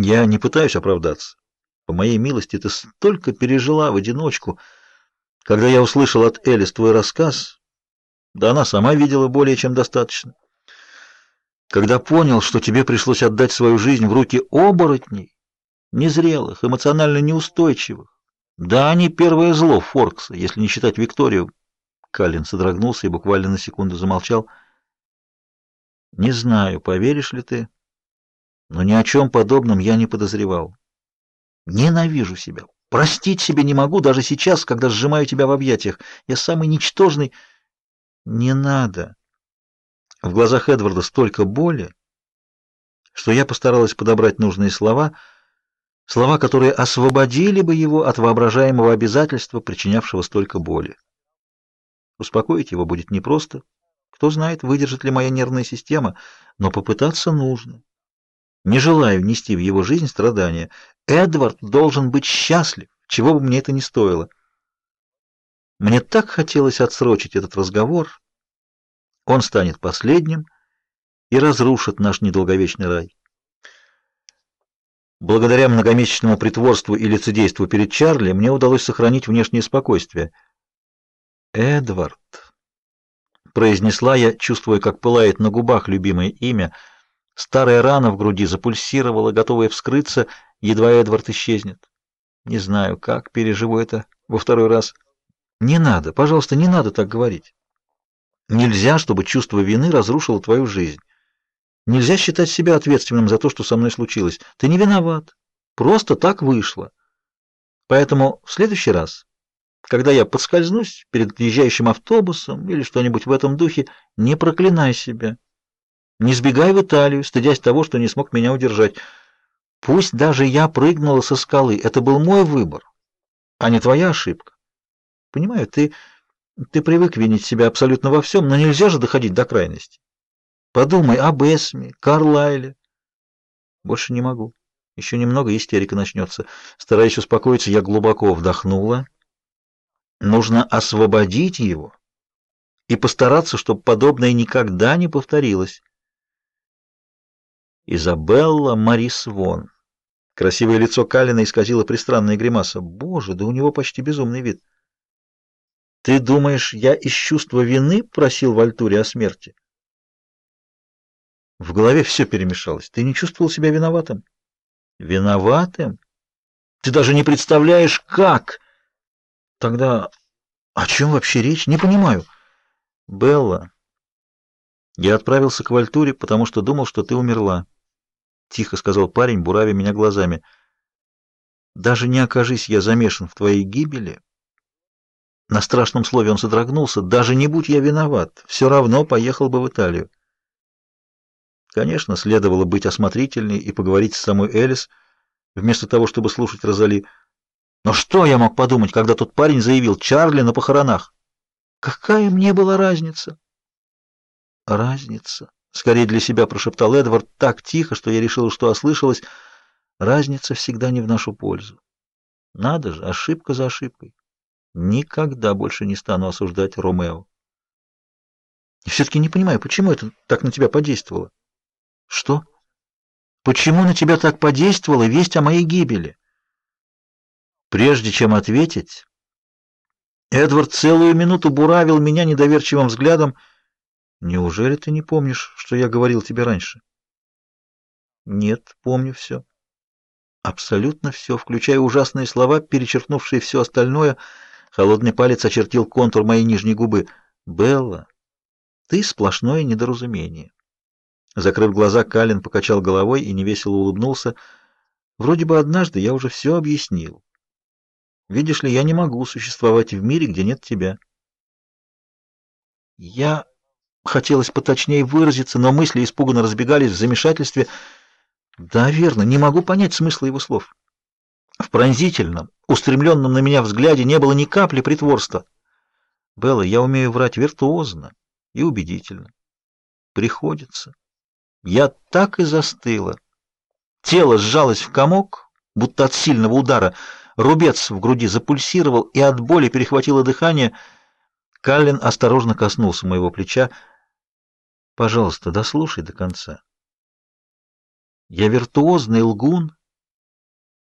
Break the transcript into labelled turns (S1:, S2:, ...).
S1: Я не пытаюсь оправдаться. По моей милости, ты столько пережила в одиночку. Когда я услышал от Элис твой рассказ, да она сама видела более чем достаточно. Когда понял, что тебе пришлось отдать свою жизнь в руки оборотней, незрелых, эмоционально неустойчивых, да они первое зло Форкса, если не считать Викторию. Калин содрогнулся и буквально на секунду замолчал. Не знаю, поверишь ли ты, но ни о чем подобном я не подозревал. Ненавижу себя. Простить себе не могу даже сейчас, когда сжимаю тебя в объятиях. Я самый ничтожный. Не надо. В глазах Эдварда столько боли, что я постаралась подобрать нужные слова, слова, которые освободили бы его от воображаемого обязательства, причинявшего столько боли. Успокоить его будет непросто. Кто знает, выдержит ли моя нервная система, но попытаться нужно. Не желаю нести в его жизнь страдания. Эдвард должен быть счастлив, чего бы мне это ни стоило. Мне так хотелось отсрочить этот разговор. Он станет последним и разрушит наш недолговечный рай. Благодаря многомесячному притворству и лицедейству перед Чарли мне удалось сохранить внешнее спокойствие. «Эдвард», — произнесла я, чувствуя, как пылает на губах любимое имя, — Старая рана в груди запульсировала, готовая вскрыться, едва Эдвард исчезнет. Не знаю, как переживу это во второй раз. Не надо, пожалуйста, не надо так говорить. Нельзя, чтобы чувство вины разрушило твою жизнь. Нельзя считать себя ответственным за то, что со мной случилось. Ты не виноват. Просто так вышло. Поэтому в следующий раз, когда я подскользнусь перед отъезжающим автобусом или что-нибудь в этом духе, не проклинай себя. Не сбегай в Италию, стыдясь того, что не смог меня удержать. Пусть даже я прыгнула со скалы, это был мой выбор, а не твоя ошибка. Понимаю, ты ты привык винить себя абсолютно во всем, но нельзя же доходить до крайности. Подумай об Эсме, Карлайле. Больше не могу. Еще немного истерика начнется. Стараясь успокоиться, я глубоко вдохнула. Нужно освободить его и постараться, чтобы подобное никогда не повторилось. Изабелла Марис Вон. Красивое лицо Калина исказило пристранная гримаса. Боже, да у него почти безумный вид. Ты думаешь, я из чувства вины просил в Альтуре о смерти? В голове все перемешалось. Ты не чувствовал себя виноватым? Виноватым? Ты даже не представляешь, как. Тогда о чем вообще речь? Не понимаю. Белла, я отправился к Вальтуре, потому что думал, что ты умерла. — тихо сказал парень, буравя меня глазами. «Даже не окажись я замешан в твоей гибели...» На страшном слове он содрогнулся. «Даже не будь я виноват, все равно поехал бы в Италию». Конечно, следовало быть осмотрительней и поговорить с самой Элис, вместо того, чтобы слушать Розали. Но что я мог подумать, когда тот парень заявил «Чарли на похоронах»? Какая мне была разница? Разница. Скорее для себя прошептал Эдвард так тихо, что я решил, что ослышалась. Разница всегда не в нашу пользу. Надо же, ошибка за ошибкой. Никогда больше не стану осуждать Ромео. И все-таки не понимаю, почему это так на тебя подействовало? Что? Почему на тебя так подействовала весть о моей гибели? Прежде чем ответить, Эдвард целую минуту буравил меня недоверчивым взглядом, Неужели ты не помнишь, что я говорил тебе раньше? Нет, помню все. Абсолютно все, включая ужасные слова, перечеркнувшие все остальное. Холодный палец очертил контур моей нижней губы. Белла, ты сплошное недоразумение. Закрыв глаза, Калин покачал головой и невесело улыбнулся. Вроде бы однажды я уже все объяснил. Видишь ли, я не могу существовать в мире, где нет тебя. Я Хотелось поточнее выразиться, но мысли испуганно разбегались в замешательстве. Да, верно, не могу понять смысла его слов. В пронзительном, устремленном на меня взгляде не было ни капли притворства. Белла, я умею врать виртуозно и убедительно. Приходится. Я так и застыла. Тело сжалось в комок, будто от сильного удара. Рубец в груди запульсировал, и от боли перехватило дыхание. Каллен осторожно коснулся моего плеча. Пожалуйста, дослушай до конца. Я виртуозный лгун